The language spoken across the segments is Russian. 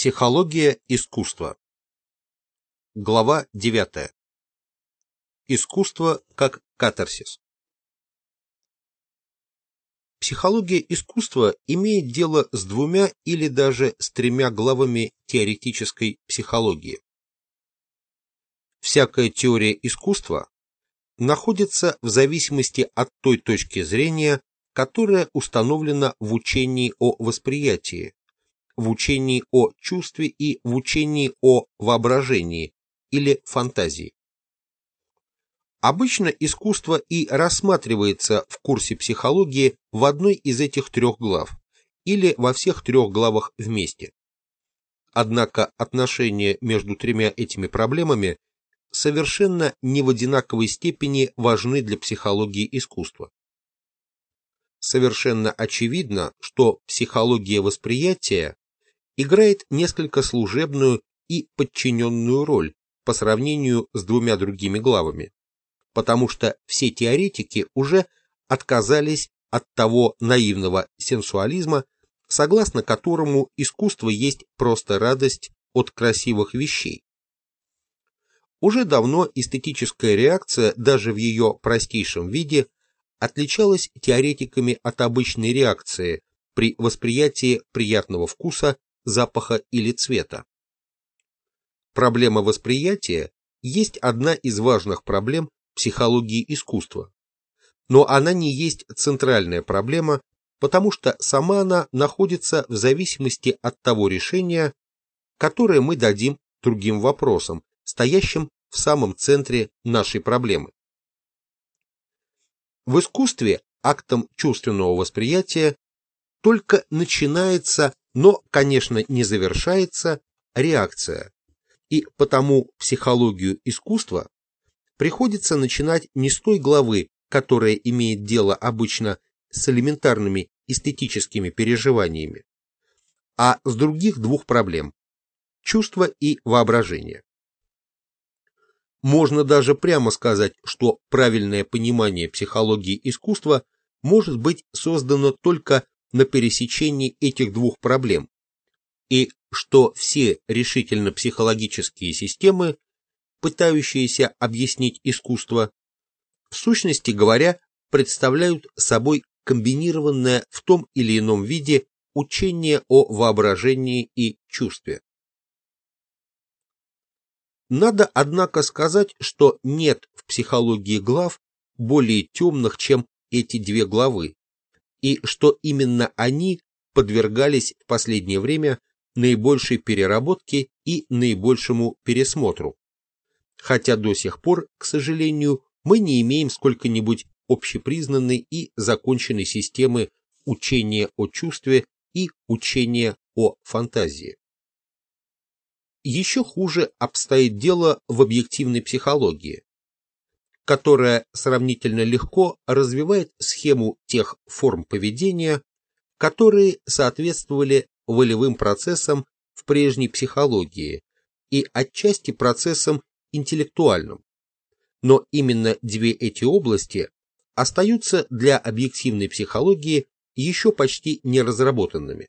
Психология искусства. Глава 9. Искусство как катарсис. Психология искусства имеет дело с двумя или даже с тремя главами теоретической психологии. Всякая теория искусства находится в зависимости от той точки зрения, которая установлена в учении о восприятии, в учении о чувстве и в учении о воображении или фантазии. Обычно искусство и рассматривается в курсе психологии в одной из этих трех глав или во всех трех главах вместе. Однако отношения между тремя этими проблемами совершенно не в одинаковой степени важны для психологии искусства. Совершенно очевидно, что психология восприятия играет несколько служебную и подчиненную роль по сравнению с двумя другими главами, потому что все теоретики уже отказались от того наивного сенсуализма, согласно которому искусство есть просто радость от красивых вещей. Уже давно эстетическая реакция, даже в ее простейшем виде, отличалась теоретиками от обычной реакции при восприятии приятного вкуса запаха или цвета. Проблема восприятия есть одна из важных проблем психологии искусства, но она не есть центральная проблема, потому что сама она находится в зависимости от того решения, которое мы дадим другим вопросам, стоящим в самом центре нашей проблемы. В искусстве актом чувственного восприятия только начинается но, конечно, не завершается реакция, и потому психологию искусства приходится начинать не с той главы, которая имеет дело обычно с элементарными эстетическими переживаниями, а с других двух проблем – чувства и воображение. Можно даже прямо сказать, что правильное понимание психологии искусства может быть создано только на пересечении этих двух проблем, и что все решительно психологические системы, пытающиеся объяснить искусство, в сущности говоря, представляют собой комбинированное в том или ином виде учение о воображении и чувстве. Надо, однако, сказать, что нет в психологии глав более темных, чем эти две главы, и что именно они подвергались в последнее время наибольшей переработке и наибольшему пересмотру. Хотя до сих пор, к сожалению, мы не имеем сколько-нибудь общепризнанной и законченной системы учения о чувстве и учения о фантазии. Еще хуже обстоит дело в объективной психологии, которая сравнительно легко развивает схему тех форм поведения, которые соответствовали волевым процессам в прежней психологии и отчасти процессам интеллектуальным. Но именно две эти области остаются для объективной психологии еще почти неразработанными.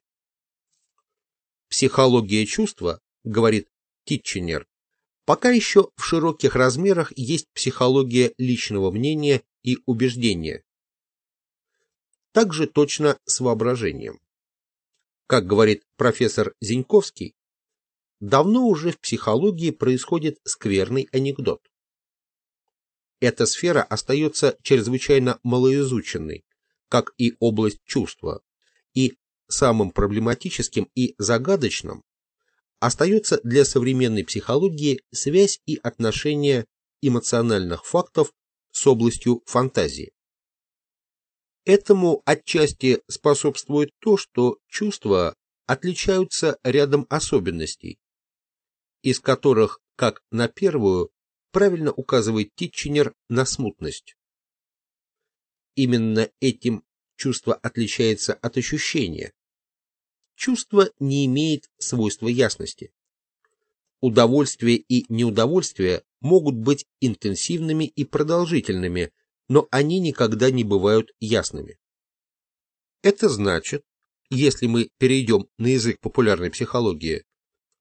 Психология чувства, говорит Титченер, Пока еще в широких размерах есть психология личного мнения и убеждения. Также точно с воображением. Как говорит профессор Зиньковский, давно уже в психологии происходит скверный анекдот. Эта сфера остается чрезвычайно малоизученной, как и область чувства, и самым проблематическим и загадочным остается для современной психологии связь и отношение эмоциональных фактов с областью фантазии. Этому отчасти способствует то, что чувства отличаются рядом особенностей, из которых, как на первую, правильно указывает Титченер на смутность. Именно этим чувство отличается от ощущения, чувство не имеет свойства ясности. Удовольствие и неудовольствие могут быть интенсивными и продолжительными, но они никогда не бывают ясными. Это значит, если мы перейдем на язык популярной психологии,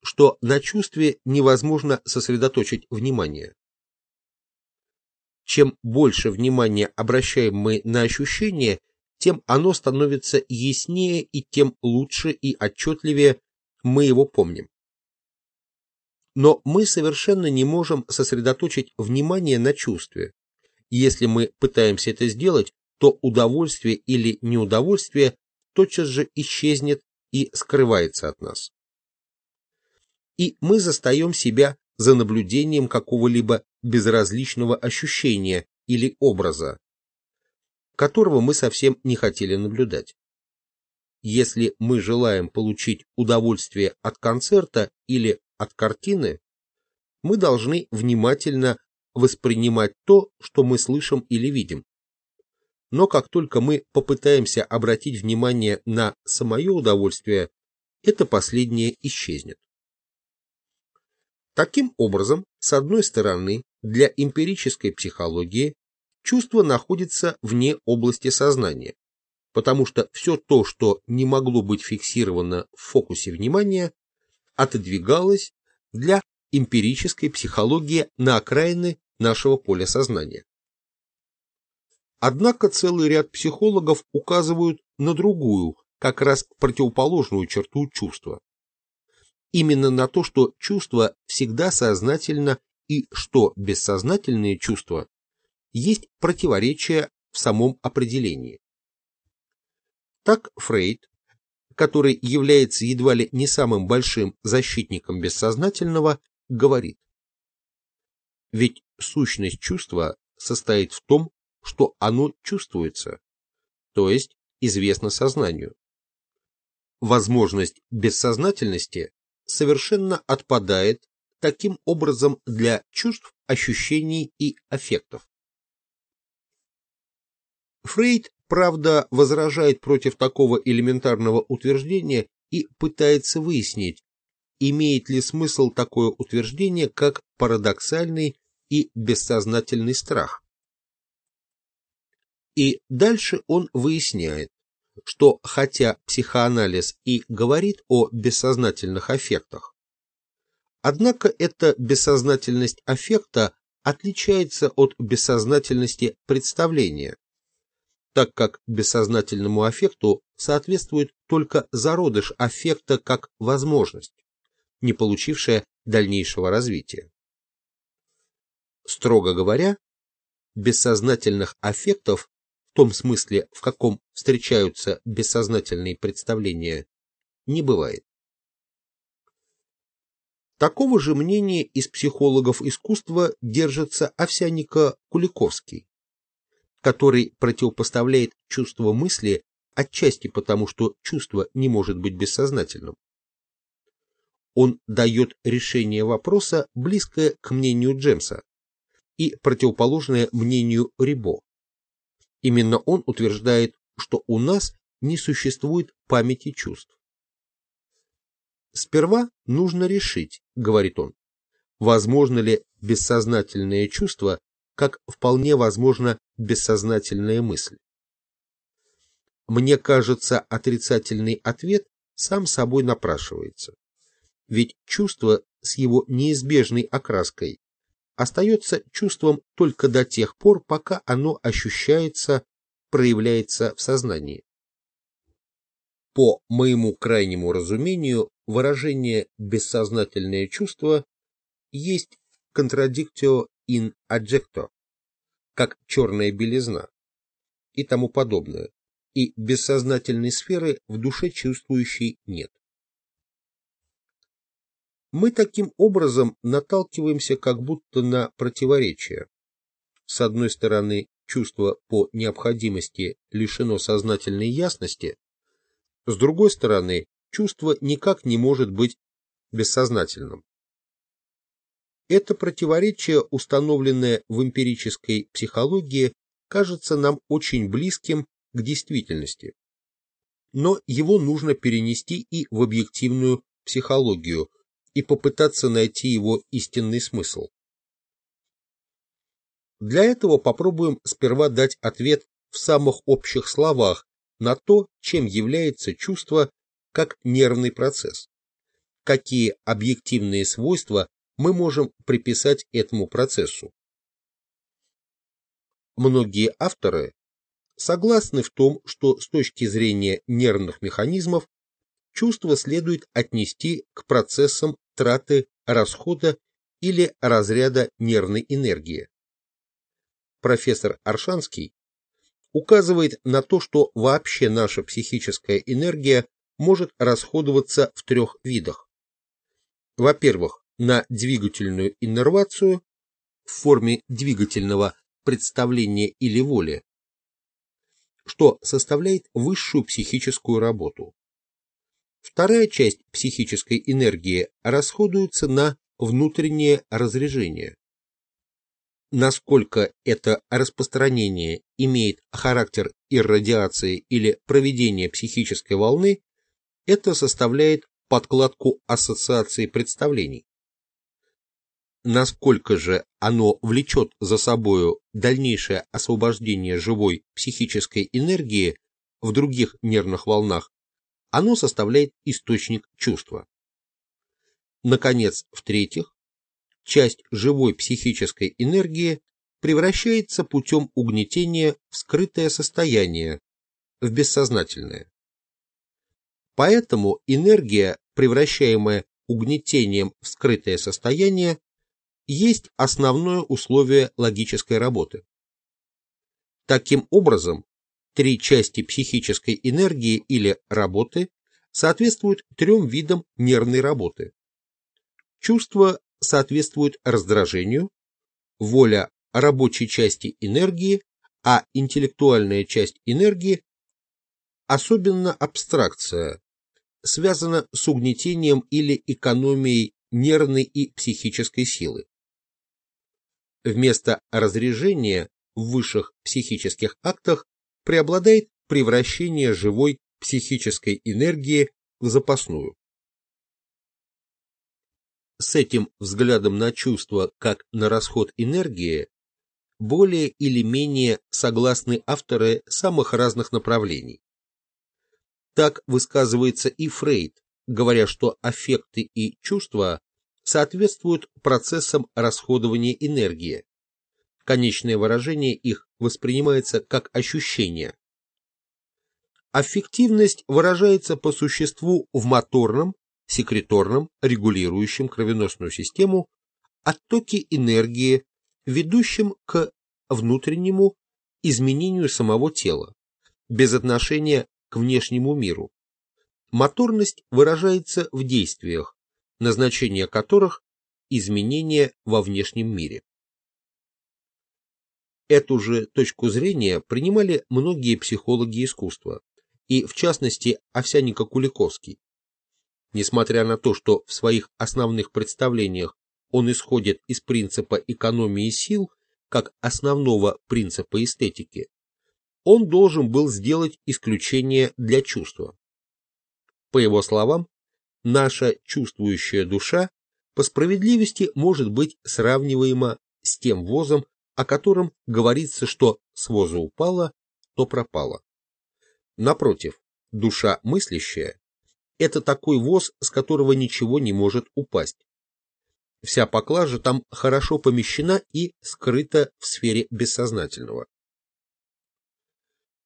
что на чувстве невозможно сосредоточить внимание. Чем больше внимания обращаем мы на ощущение, тем оно становится яснее и тем лучше и отчетливее мы его помним. Но мы совершенно не можем сосредоточить внимание на чувстве. Если мы пытаемся это сделать, то удовольствие или неудовольствие тотчас же исчезнет и скрывается от нас. И мы застаем себя за наблюдением какого-либо безразличного ощущения или образа, которого мы совсем не хотели наблюдать. Если мы желаем получить удовольствие от концерта или от картины, мы должны внимательно воспринимать то, что мы слышим или видим. Но как только мы попытаемся обратить внимание на самое удовольствие, это последнее исчезнет. Таким образом, с одной стороны, для эмпирической психологии чувство находится вне области сознания, потому что все то, что не могло быть фиксировано в фокусе внимания, отодвигалось для эмпирической психологии на окраины нашего поля сознания. Однако целый ряд психологов указывают на другую, как раз противоположную черту чувства. Именно на то, что чувство всегда сознательно и что бессознательные чувства есть противоречие в самом определении. Так Фрейд, который является едва ли не самым большим защитником бессознательного, говорит. Ведь сущность чувства состоит в том, что оно чувствуется, то есть известно сознанию. Возможность бессознательности совершенно отпадает таким образом для чувств, ощущений и аффектов. Фрейд, правда, возражает против такого элементарного утверждения и пытается выяснить, имеет ли смысл такое утверждение как парадоксальный и бессознательный страх. И дальше он выясняет, что хотя психоанализ и говорит о бессознательных аффектах, однако эта бессознательность аффекта отличается от бессознательности представления, так как бессознательному аффекту соответствует только зародыш аффекта как возможность, не получившая дальнейшего развития. Строго говоря, бессознательных аффектов в том смысле, в каком встречаются бессознательные представления, не бывает. Такого же мнения из психологов искусства держится Овсянника Куликовский, который противопоставляет чувство мысли отчасти потому, что чувство не может быть бессознательным. Он дает решение вопроса, близкое к мнению Джемса и противоположное мнению Рибо. Именно он утверждает, что у нас не существует памяти чувств. Сперва нужно решить, говорит он, возможно ли бессознательное чувство, как вполне возможно бессознательная мысль. Мне кажется, отрицательный ответ сам собой напрашивается. Ведь чувство с его неизбежной окраской остается чувством только до тех пор, пока оно ощущается, проявляется в сознании. По моему крайнему разумению, выражение «бессознательное чувство» есть contradictio in adjecto, как черная белизна и тому подобное, и бессознательной сферы в душе чувствующей нет мы таким образом наталкиваемся как будто на противоречие. С одной стороны, чувство по необходимости лишено сознательной ясности, с другой стороны, чувство никак не может быть бессознательным. Это противоречие, установленное в эмпирической психологии, кажется нам очень близким к действительности. Но его нужно перенести и в объективную психологию – и попытаться найти его истинный смысл. Для этого попробуем сперва дать ответ в самых общих словах на то, чем является чувство как нервный процесс, какие объективные свойства мы можем приписать этому процессу. Многие авторы согласны в том, что с точки зрения нервных механизмов чувство следует отнести к процессам траты, расхода или разряда нервной энергии. Профессор Аршанский указывает на то, что вообще наша психическая энергия может расходоваться в трех видах. Во-первых, на двигательную иннервацию в форме двигательного представления или воли, что составляет высшую психическую работу. Вторая часть психической энергии расходуется на внутреннее разряжение. Насколько это распространение имеет характер иррадиации или проведения психической волны, это составляет подкладку ассоциации представлений. Насколько же оно влечет за собою дальнейшее освобождение живой психической энергии в других нервных волнах, оно составляет источник чувства. Наконец, в-третьих, часть живой психической энергии превращается путем угнетения в скрытое состояние, в бессознательное. Поэтому энергия, превращаемая угнетением в скрытое состояние, есть основное условие логической работы. Таким образом, три части психической энергии или работы соответствуют трем видам нервной работы. Чувства соответствуют раздражению, воля рабочей части энергии, а интеллектуальная часть энергии, особенно абстракция, связано с угнетением или экономией нервной и психической силы. Вместо разрежения в высших психических актах преобладает превращение живой психической энергии в запасную. С этим взглядом на чувство как на расход энергии более или менее согласны авторы самых разных направлений. Так высказывается и Фрейд, говоря, что аффекты и чувства соответствуют процессам расходования энергии. Конечное выражение их воспринимается как ощущение. Аффективность выражается по существу в моторном, секреторном, регулирующем кровеносную систему оттоке энергии, ведущем к внутреннему изменению самого тела, без отношения к внешнему миру. Моторность выражается в действиях, назначение которых – изменения во внешнем мире. Эту же точку зрения принимали многие психологи искусства, и в частности Овсяненко Куликовский. Несмотря на то, что в своих основных представлениях он исходит из принципа экономии сил как основного принципа эстетики, он должен был сделать исключение для чувства. По его словам, наша чувствующая душа по справедливости может быть сравниваема с тем возом, о котором говорится, что с воза упала, то пропала. Напротив, душа мыслящая – это такой воз, с которого ничего не может упасть. Вся поклажа там хорошо помещена и скрыта в сфере бессознательного.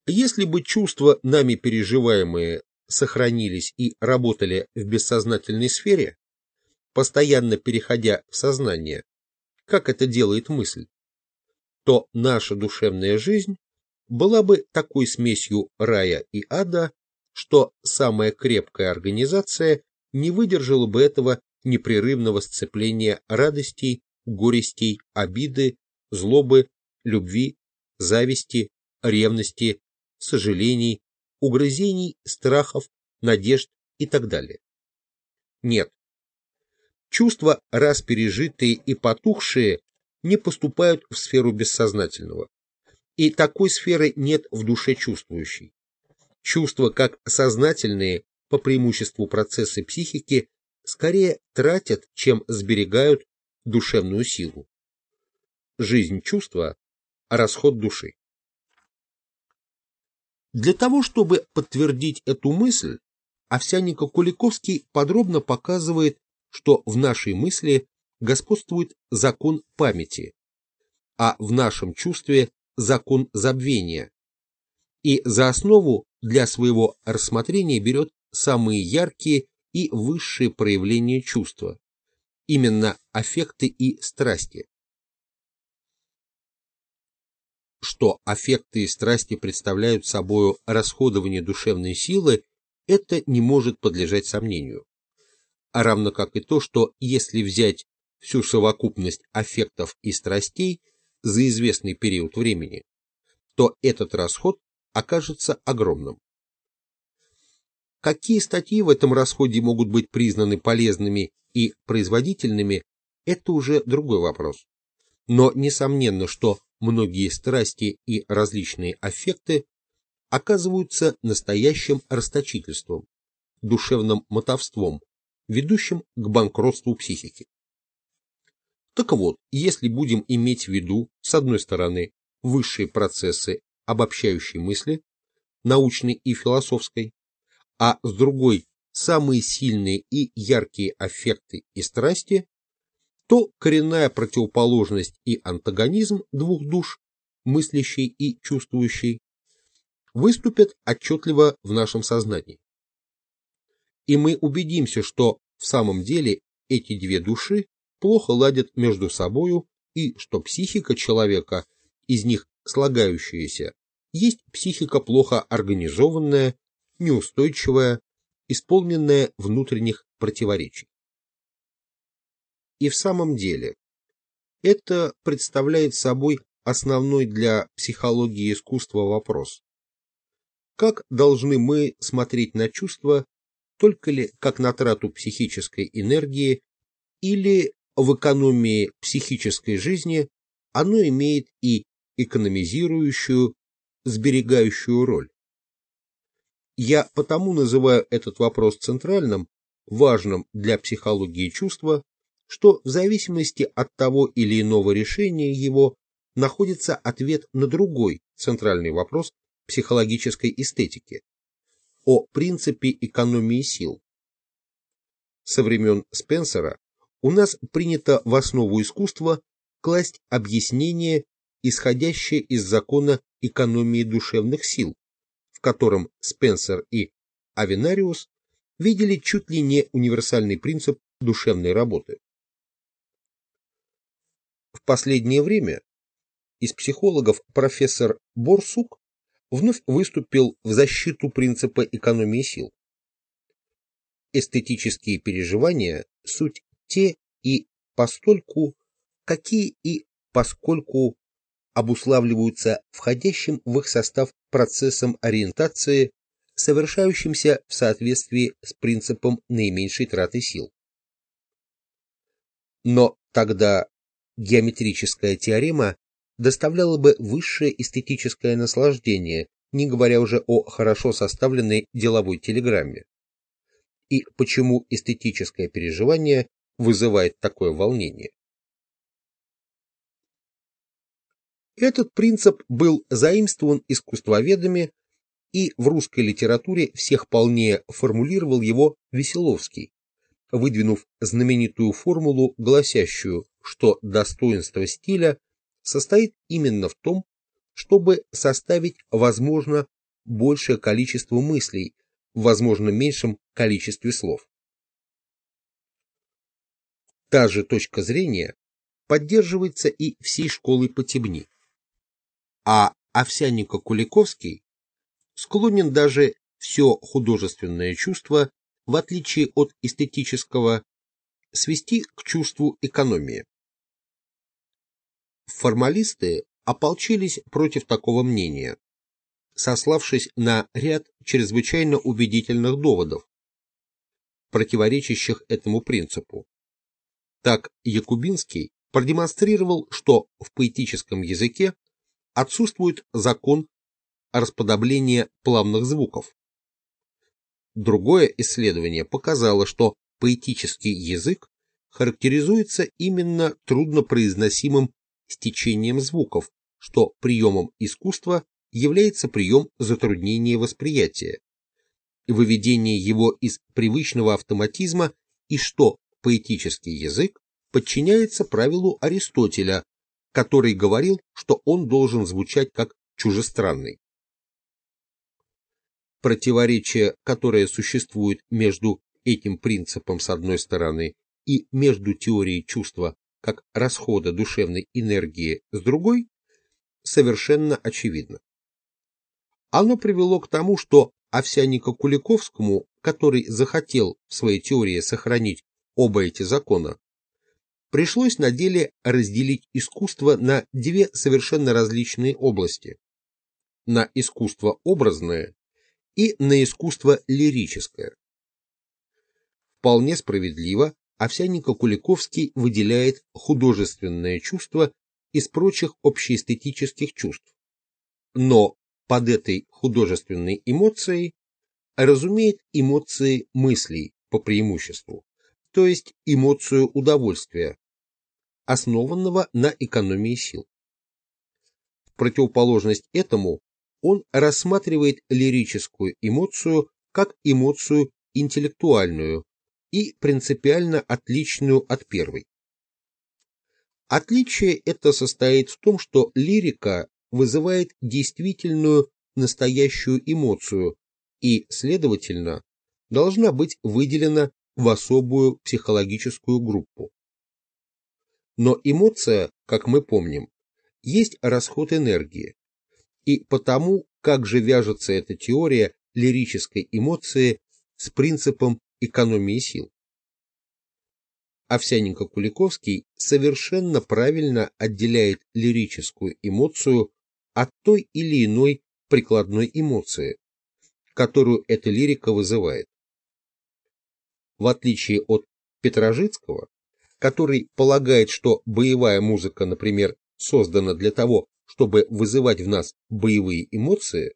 Если бы чувства, нами переживаемые, сохранились и работали в бессознательной сфере, постоянно переходя в сознание, как это делает мысль, то наша душевная жизнь была бы такой смесью рая и ада, что самая крепкая организация не выдержала бы этого непрерывного сцепления радостей, горестей, обиды, злобы, любви, зависти, ревности, сожалений, угрызений, страхов, надежд и так далее. Нет. Чувства, раз пережитые и потухшие, не поступают в сферу бессознательного. И такой сферы нет в душе чувствующей. Чувства, как сознательные, по преимуществу процессы психики, скорее тратят, чем сберегают душевную силу. Жизнь чувства – расход души. Для того, чтобы подтвердить эту мысль, Овсянников-Куликовский подробно показывает, что в нашей мысли господствует закон памяти, а в нашем чувстве закон забвения, и за основу для своего рассмотрения берет самые яркие и высшие проявления чувства, именно аффекты и страсти. Что аффекты и страсти представляют собой расходование душевной силы, это не может подлежать сомнению. А равно как и то, что если взять всю совокупность аффектов и страстей за известный период времени, то этот расход окажется огромным. Какие статьи в этом расходе могут быть признаны полезными и производительными, это уже другой вопрос. Но несомненно, что многие страсти и различные аффекты оказываются настоящим расточительством, душевным мотовством, ведущим к банкротству психики. Так вот, если будем иметь в виду, с одной стороны, высшие процессы обобщающей мысли, научной и философской, а с другой – самые сильные и яркие аффекты и страсти, то коренная противоположность и антагонизм двух душ, мыслящей и чувствующей, выступят отчетливо в нашем сознании. И мы убедимся, что в самом деле эти две души плохо ладят между собою и что психика человека, из них слагающаяся, есть психика плохо организованная, неустойчивая, исполненная внутренних противоречий. И в самом деле, это представляет собой основной для психологии искусства вопрос. Как должны мы смотреть на чувства, только ли как на трату психической энергии, или в экономии психической жизни оно имеет и экономизирующую, сберегающую роль. Я потому называю этот вопрос центральным, важным для психологии чувства, что в зависимости от того или иного решения его находится ответ на другой центральный вопрос психологической эстетики о принципе экономии сил. Со времен Спенсера у нас принято в основу искусства класть объяснение, исходящее из закона экономии душевных сил, в котором Спенсер и Авенариус видели чуть ли не универсальный принцип душевной работы. В последнее время из психологов профессор Борсук вновь выступил в защиту принципа экономии сил. Эстетические переживания – суть те и постольку, какие и поскольку обуславливаются входящим в их состав процессом ориентации, совершающимся в соответствии с принципом наименьшей траты сил. Но тогда геометрическая теорема доставляла бы высшее эстетическое наслаждение, не говоря уже о хорошо составленной деловой телеграмме. И почему эстетическое переживание вызывает такое волнение. Этот принцип был заимствован искусствоведами, и в русской литературе всех полнее формулировал его Веселовский, выдвинув знаменитую формулу, гласящую, что достоинство стиля состоит именно в том, чтобы составить, возможно, большее количество мыслей в, возможно, меньшем количестве слов. Та же точка зрения поддерживается и всей школой Потебни. А Овсяннико-Куликовский склонен даже все художественное чувство, в отличие от эстетического, свести к чувству экономии. Формалисты ополчились против такого мнения, сославшись на ряд чрезвычайно убедительных доводов, противоречащих этому принципу. Так Якубинский продемонстрировал, что в поэтическом языке отсутствует закон расподобления плавных звуков. Другое исследование показало, что поэтический язык характеризуется именно труднопроизносимым стечением звуков, что приемом искусства является прием затруднения восприятия, выведение его из привычного автоматизма и что поэтический язык подчиняется правилу Аристотеля, который говорил, что он должен звучать как чужестранный. Противоречие, которое существует между этим принципом с одной стороны и между теорией чувства как расхода душевной энергии с другой, совершенно очевидно. Оно привело к тому, что Овсяннику Куликовскому, который захотел в своей теории сохранить оба эти закона, пришлось на деле разделить искусство на две совершенно различные области. На искусство образное и на искусство лирическое. Вполне справедливо Овсяннико Куликовский выделяет художественное чувство из прочих общеэстетических чувств. Но под этой художественной эмоцией разумеет эмоции мыслей по преимуществу, то есть эмоцию удовольствия, основанного на экономии сил. В противоположность этому он рассматривает лирическую эмоцию как эмоцию интеллектуальную и принципиально отличную от первой. Отличие это состоит в том, что лирика вызывает действительную настоящую эмоцию и, следовательно, должна быть выделена в особую психологическую группу. Но эмоция, как мы помним, есть расход энергии, и потому, как же вяжется эта теория лирической эмоции с принципом экономии сил. Овсяненко-Куликовский совершенно правильно отделяет лирическую эмоцию от той или иной прикладной эмоции, которую эта лирика вызывает. В отличие от Петрожицкого, который полагает, что боевая музыка, например, создана для того, чтобы вызывать в нас боевые эмоции,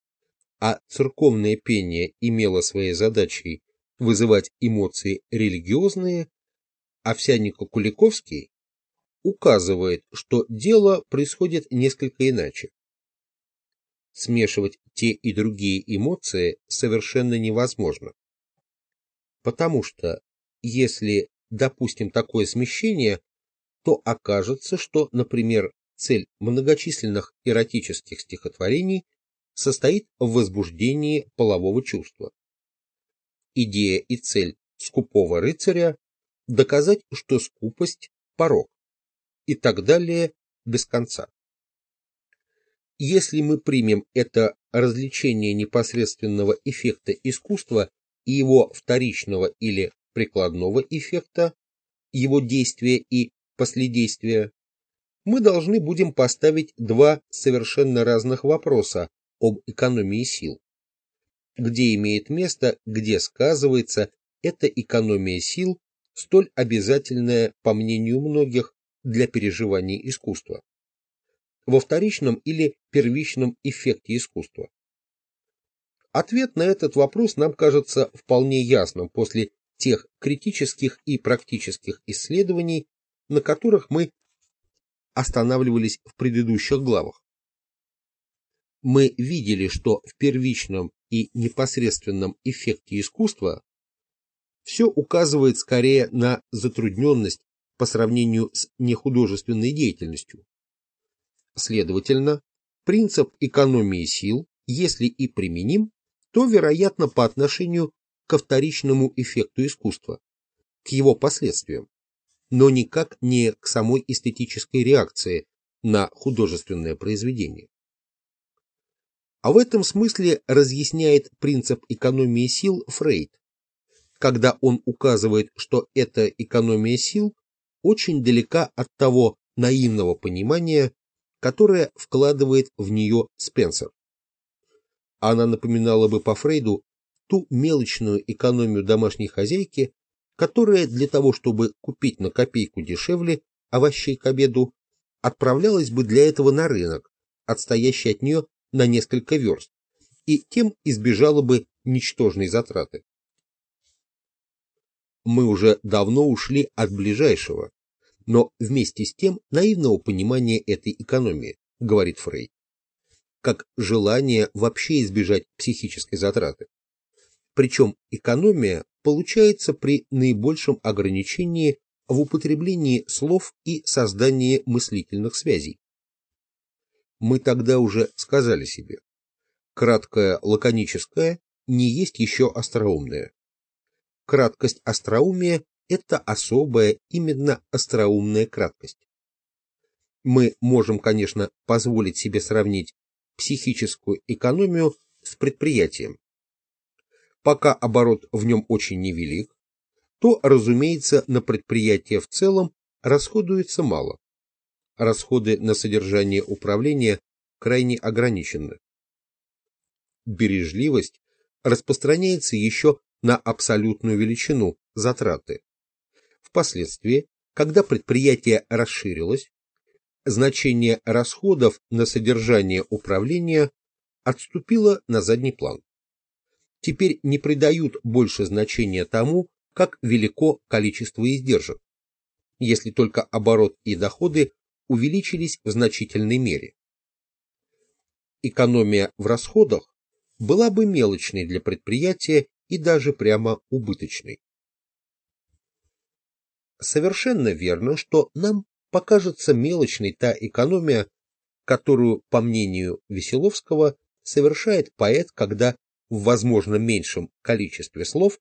а церковное пение имело своей задачей вызывать эмоции религиозные, Овсяннико-Куликовский указывает, что дело происходит несколько иначе смешивать те и другие эмоции совершенно невозможно. Потому что, если допустим такое смещение, то окажется, что, например, цель многочисленных эротических стихотворений состоит в возбуждении полового чувства. Идея и цель скупого рыцаря – доказать, что скупость – порог, и так далее без конца. Если мы примем это развлечение непосредственного эффекта искусства и его вторичного или прикладного эффекта, его действия и последействия, мы должны будем поставить два совершенно разных вопроса об экономии сил. Где имеет место, где сказывается эта экономия сил, столь обязательная, по мнению многих, для переживания искусства во вторичном или первичном эффекте искусства? Ответ на этот вопрос нам кажется вполне ясным после тех критических и практических исследований, на которых мы останавливались в предыдущих главах. Мы видели, что в первичном и непосредственном эффекте искусства все указывает скорее на затрудненность по сравнению с нехудожественной деятельностью, Следовательно, принцип экономии сил, если и применим, то, вероятно, по отношению ко вторичному эффекту искусства, к его последствиям, но никак не к самой эстетической реакции на художественное произведение. А в этом смысле разъясняет принцип экономии сил Фрейд, когда он указывает, что эта экономия сил очень далека от того наивного понимания, которое вкладывает в нее Спенсер. Она напоминала бы по Фрейду ту мелочную экономию домашней хозяйки, которая для того, чтобы купить на копейку дешевле овощей к обеду, отправлялась бы для этого на рынок, отстоящий от нее на несколько верст, и тем избежала бы ничтожной затраты. Мы уже давно ушли от ближайшего, но вместе с тем наивного понимания этой экономии, говорит Фрейд, как желание вообще избежать психической затраты. Причем экономия получается при наибольшем ограничении в употреблении слов и создании мыслительных связей. Мы тогда уже сказали себе, краткое лаконическое не есть еще остроумное. Краткость остроумия – это особая, именно остроумная краткость. Мы можем, конечно, позволить себе сравнить психическую экономию с предприятием. Пока оборот в нем очень невелик, то, разумеется, на предприятие в целом расходуется мало. Расходы на содержание управления крайне ограничены. Бережливость распространяется еще на абсолютную величину затраты. Впоследствии, когда предприятие расширилось, значение расходов на содержание управления отступило на задний план. Теперь не придают больше значения тому, как велико количество издержек, если только оборот и доходы увеличились в значительной мере. Экономия в расходах была бы мелочной для предприятия и даже прямо убыточной. Совершенно верно, что нам покажется мелочной та экономия, которую, по мнению Веселовского, совершает поэт, когда в возможно меньшем количестве слов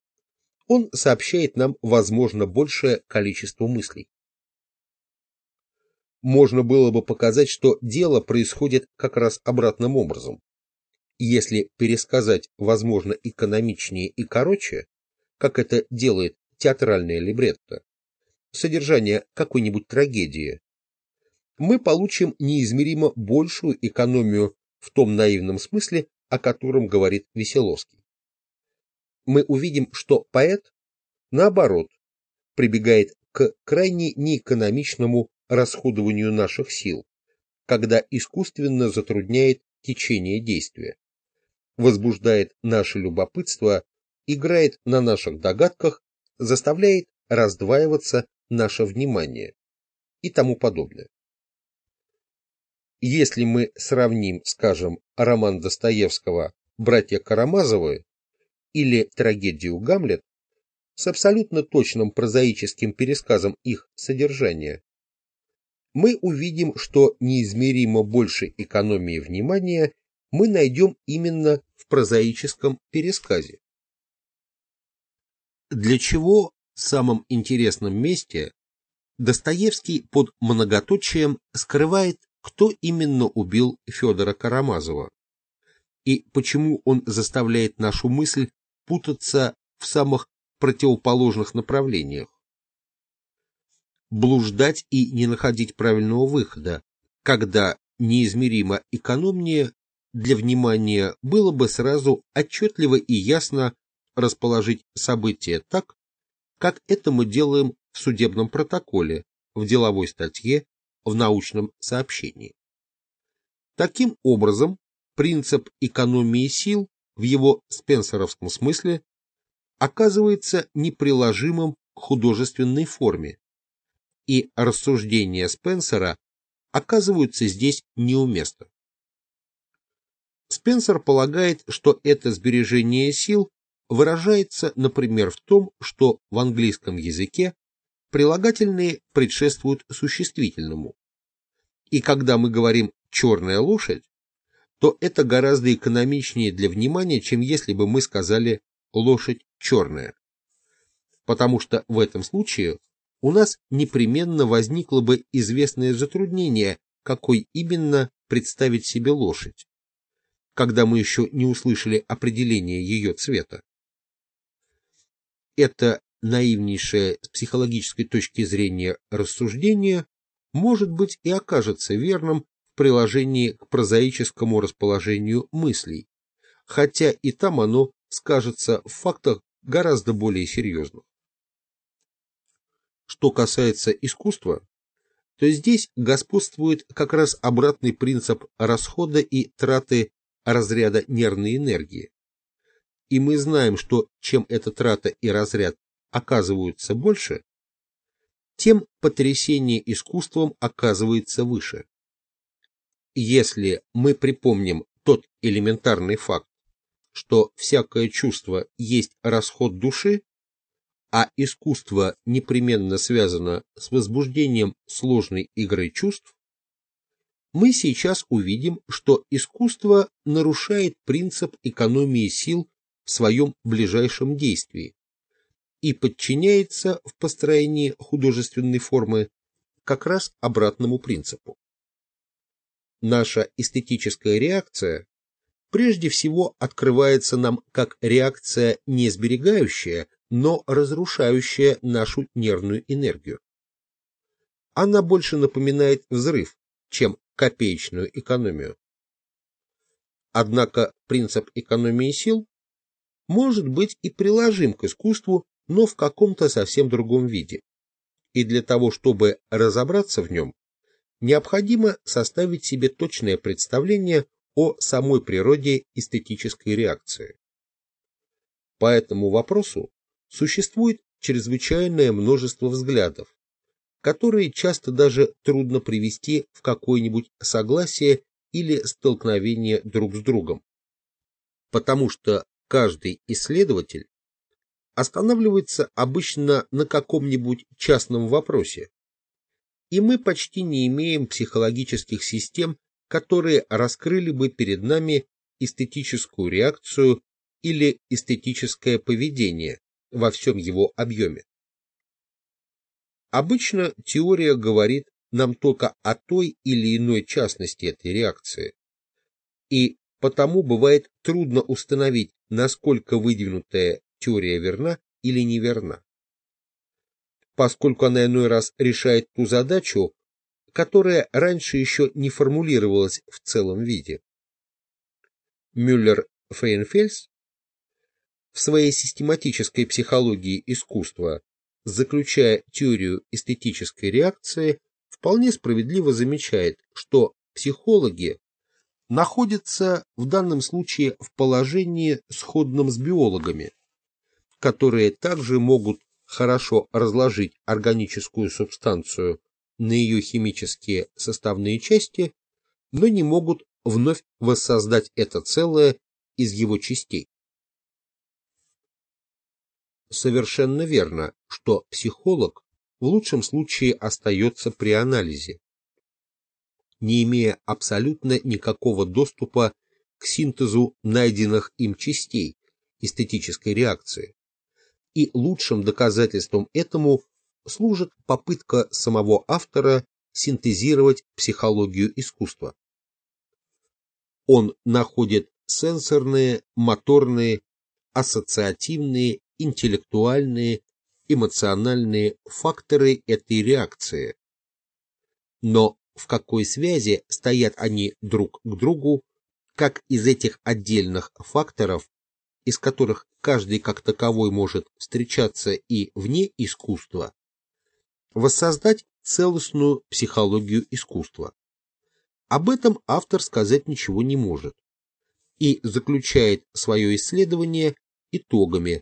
он сообщает нам возможно большее количество мыслей. Можно было бы показать, что дело происходит как раз обратным образом. Если пересказать, возможно, экономичнее и короче, как это делает театральное либретто, содержание какой-нибудь трагедии, мы получим неизмеримо большую экономию в том наивном смысле, о котором говорит Веселовский. Мы увидим, что поэт, наоборот, прибегает к крайне неэкономичному расходованию наших сил, когда искусственно затрудняет течение действия, возбуждает наше любопытство, играет на наших догадках, заставляет раздваиваться наше внимание и тому подобное. Если мы сравним, скажем, роман Достоевского «Братья Карамазовы» или трагедию «Гамлет» с абсолютно точным прозаическим пересказом их содержания, мы увидим, что неизмеримо больше экономии внимания мы найдем именно в прозаическом пересказе. Для чего в самом интересном месте Достоевский под многоточием скрывает кто именно убил Федора Карамазова и почему он заставляет нашу мысль путаться в самых противоположных направлениях. Блуждать и не находить правильного выхода, когда неизмеримо экономнее для внимания было бы сразу отчетливо и ясно расположить события так, как это мы делаем в судебном протоколе, в деловой статье в научном сообщении. Таким образом, принцип экономии сил в его спенсеровском смысле оказывается неприложимым к художественной форме, и рассуждения Спенсера оказываются здесь неуместны. Спенсер полагает, что это сбережение сил выражается, например, в том, что в английском языке прилагательные предшествуют существительному. И когда мы говорим «черная лошадь», то это гораздо экономичнее для внимания, чем если бы мы сказали «лошадь черная». Потому что в этом случае у нас непременно возникло бы известное затруднение, какой именно представить себе лошадь, когда мы еще не услышали определение ее цвета. Это наивнейшее с психологической точки зрения рассуждение может быть и окажется верным в приложении к прозаическому расположению мыслей, хотя и там оно скажется в фактах гораздо более серьезных. Что касается искусства, то здесь господствует как раз обратный принцип расхода и траты разряда нервной энергии. И мы знаем, что чем эта трата и разряд оказываются больше, тем потрясение искусством оказывается выше. Если мы припомним тот элементарный факт, что всякое чувство есть расход души, а искусство непременно связано с возбуждением сложной игры чувств, мы сейчас увидим, что искусство нарушает принцип экономии сил в своем ближайшем действии и подчиняется в построении художественной формы как раз обратному принципу. Наша эстетическая реакция прежде всего открывается нам как реакция не сберегающая, но разрушающая нашу нервную энергию. Она больше напоминает взрыв, чем копеечную экономию. Однако принцип экономии сил может быть и приложим к искусству, но в каком-то совсем другом виде. И для того, чтобы разобраться в нем, необходимо составить себе точное представление о самой природе эстетической реакции. По этому вопросу существует чрезвычайное множество взглядов, которые часто даже трудно привести в какое-нибудь согласие или столкновение друг с другом, потому что каждый исследователь останавливается обычно на каком-нибудь частном вопросе, и мы почти не имеем психологических систем, которые раскрыли бы перед нами эстетическую реакцию или эстетическое поведение во всем его объеме. Обычно теория говорит нам только о той или иной частности этой реакции, и потому бывает трудно установить, насколько выдвинутая теория верна или неверна. Поскольку она иной раз решает ту задачу, которая раньше еще не формулировалась в целом виде. Мюллер-Фейнфельс в своей систематической психологии искусства, заключая теорию эстетической реакции, вполне справедливо замечает, что психологи находятся в данном случае в положении сходном с биологами, которые также могут хорошо разложить органическую субстанцию на ее химические составные части, но не могут вновь воссоздать это целое из его частей. Совершенно верно, что психолог в лучшем случае остается при анализе, не имея абсолютно никакого доступа к синтезу найденных им частей эстетической реакции. И лучшим доказательством этому служит попытка самого автора синтезировать психологию искусства. Он находит сенсорные, моторные, ассоциативные, интеллектуальные, эмоциональные факторы этой реакции. Но в какой связи стоят они друг к другу, как из этих отдельных факторов, из которых каждый как таковой может встречаться и вне искусства, воссоздать целостную психологию искусства. Об этом автор сказать ничего не может и заключает свое исследование итогами,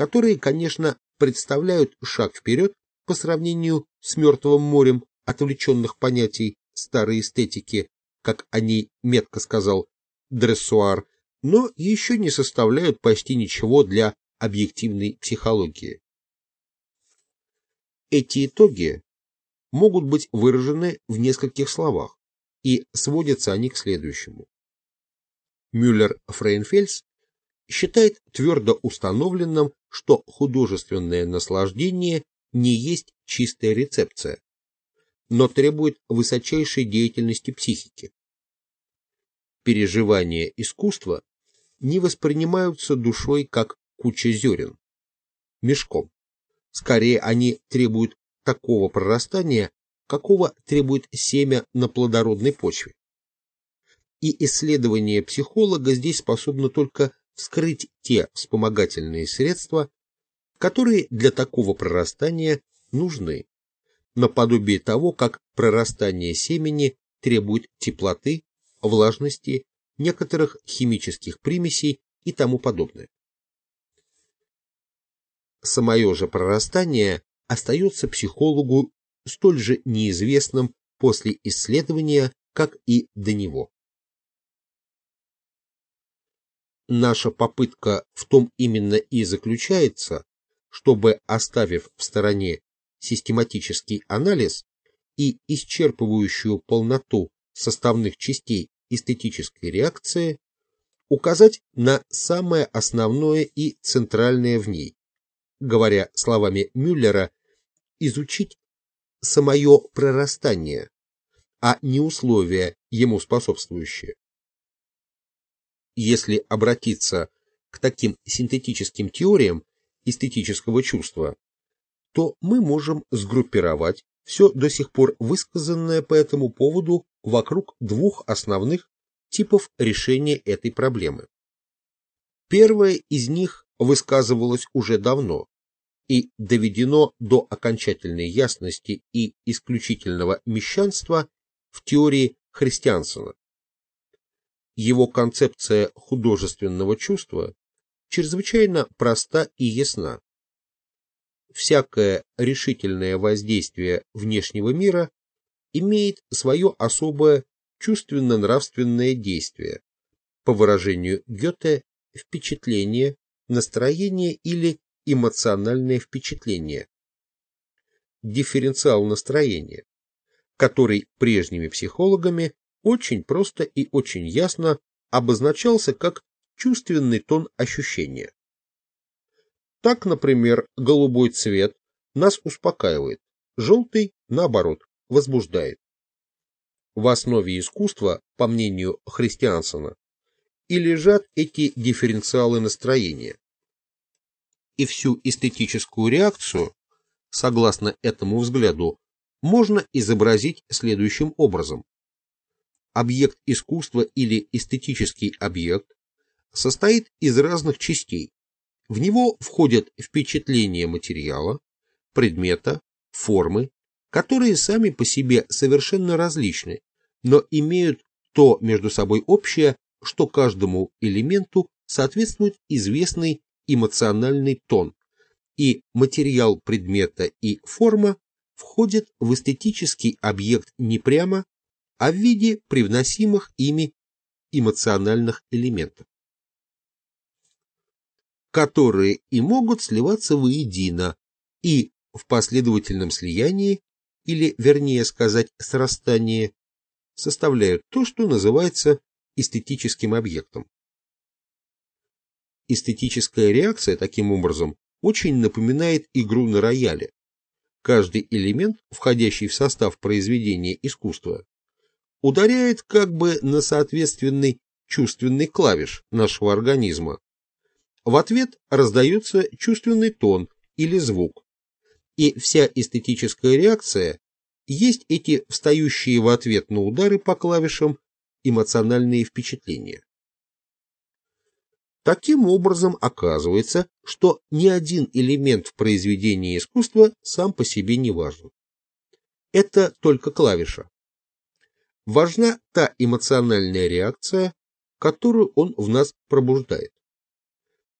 которые, конечно, представляют шаг вперед по сравнению с мертвым морем отвлеченных понятий старой эстетики, как они метко сказал Дрессуар, но еще не составляют почти ничего для объективной психологии. Эти итоги могут быть выражены в нескольких словах, и сводятся они к следующему. Мюллер-Фрейнфельс считает твердо установленным, что художественное наслаждение не есть чистая рецепция, но требует высочайшей деятельности психики. Переживания искусства не воспринимаются душой как куча зерен, мешком. Скорее, они требуют такого прорастания, какого требует семя на плодородной почве. И исследование психолога здесь способно только вскрыть те вспомогательные средства, которые для такого прорастания нужны, наподобие того, как прорастание семени требует теплоты, влажности, некоторых химических примесей и тому подобное. Самое же прорастание остается психологу столь же неизвестным после исследования, как и до него. Наша попытка в том именно и заключается, чтобы, оставив в стороне систематический анализ и исчерпывающую полноту составных частей эстетической реакции, указать на самое основное и центральное в ней, говоря словами Мюллера, изучить самое прорастание, а не условия, ему способствующие. Если обратиться к таким синтетическим теориям эстетического чувства, то мы можем сгруппировать все до сих пор высказанное по этому поводу вокруг двух основных типов решения этой проблемы. Первое из них высказывалось уже давно и доведено до окончательной ясности и исключительного мещанства в теории Христиансона. Его концепция художественного чувства чрезвычайно проста и ясна. Всякое решительное воздействие внешнего мира имеет свое особое чувственно-нравственное действие, по выражению Гёте, впечатление, настроение или эмоциональное впечатление. Дифференциал настроения, который прежними психологами очень просто и очень ясно обозначался как чувственный тон ощущения. Так, например, голубой цвет нас успокаивает, желтый, наоборот, возбуждает. В основе искусства, по мнению Христиансона, и лежат эти дифференциалы настроения. И всю эстетическую реакцию, согласно этому взгляду, можно изобразить следующим образом. Объект искусства или эстетический объект состоит из разных частей. В него входят впечатления материала, предмета, формы, которые сами по себе совершенно различны, но имеют то между собой общее, что каждому элементу соответствует известный эмоциональный тон, и материал предмета и форма входят в эстетический объект не прямо, а в виде привносимых ими эмоциональных элементов, которые и могут сливаться воедино и в последовательном слиянии или, вернее сказать, срастание, составляют то, что называется эстетическим объектом. Эстетическая реакция, таким образом, очень напоминает игру на рояле. Каждый элемент, входящий в состав произведения искусства, ударяет как бы на соответственный чувственный клавиш нашего организма. В ответ раздается чувственный тон или звук, и вся эстетическая реакция есть эти встающие в ответ на удары по клавишам эмоциональные впечатления. Таким образом, оказывается, что ни один элемент в произведении искусства сам по себе не важен. Это только клавиша. Важна та эмоциональная реакция, которую он в нас пробуждает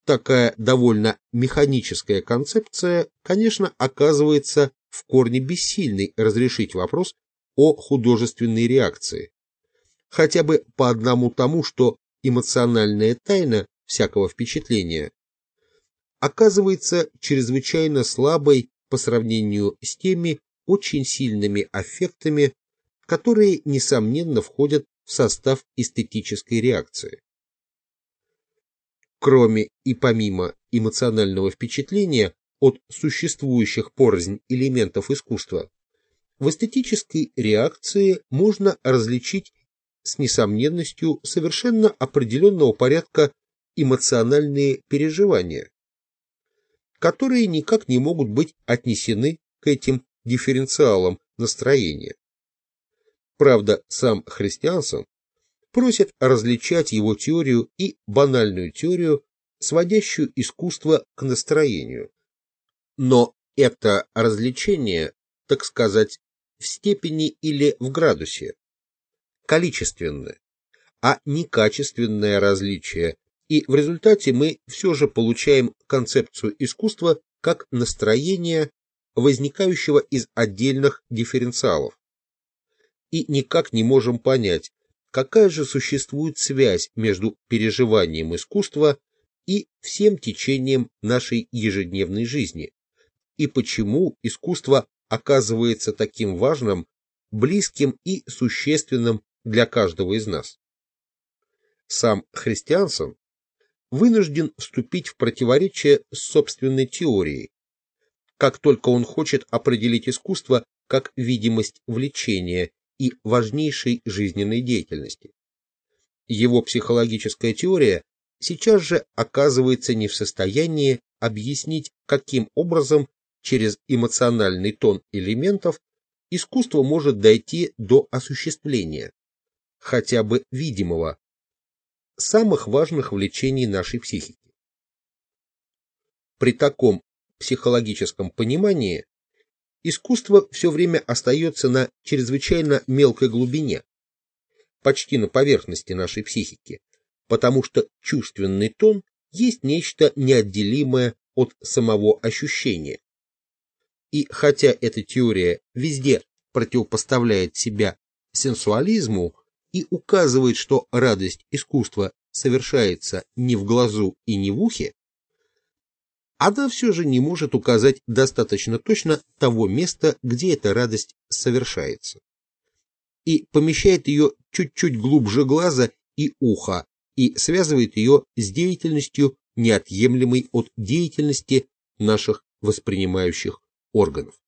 такая довольно механическая концепция, конечно, оказывается в корне бессильной разрешить вопрос о художественной реакции. Хотя бы по одному тому, что эмоциональная тайна всякого впечатления оказывается чрезвычайно слабой по сравнению с теми очень сильными аффектами, которые, несомненно, входят в состав эстетической реакции. Кроме и помимо эмоционального впечатления от существующих порознь элементов искусства, в эстетической реакции можно различить с несомненностью совершенно определенного порядка эмоциональные переживания, которые никак не могут быть отнесены к этим дифференциалам настроения. Правда, сам Христиансон просит различать его теорию и банальную теорию, сводящую искусство к настроению. Но это развлечение, так сказать, в степени или в градусе, количественное, а не качественное различие, и в результате мы все же получаем концепцию искусства как настроение, возникающего из отдельных дифференциалов. И никак не можем понять, какая же существует связь между переживанием искусства и всем течением нашей ежедневной жизни, и почему искусство оказывается таким важным, близким и существенным для каждого из нас. Сам Христиансон вынужден вступить в противоречие с собственной теорией, как только он хочет определить искусство как видимость влечения и важнейшей жизненной деятельности. Его психологическая теория сейчас же оказывается не в состоянии объяснить, каким образом через эмоциональный тон элементов искусство может дойти до осуществления, хотя бы видимого, самых важных влечений нашей психики. При таком психологическом понимании искусство все время остается на чрезвычайно мелкой глубине, почти на поверхности нашей психики, потому что чувственный тон есть нечто неотделимое от самого ощущения. И хотя эта теория везде противопоставляет себя сенсуализму и указывает, что радость искусства совершается не в глазу и не в ухе, она все же не может указать достаточно точно того места, где эта радость совершается. И помещает ее чуть-чуть глубже глаза и уха, и связывает ее с деятельностью, неотъемлемой от деятельности наших воспринимающих органов.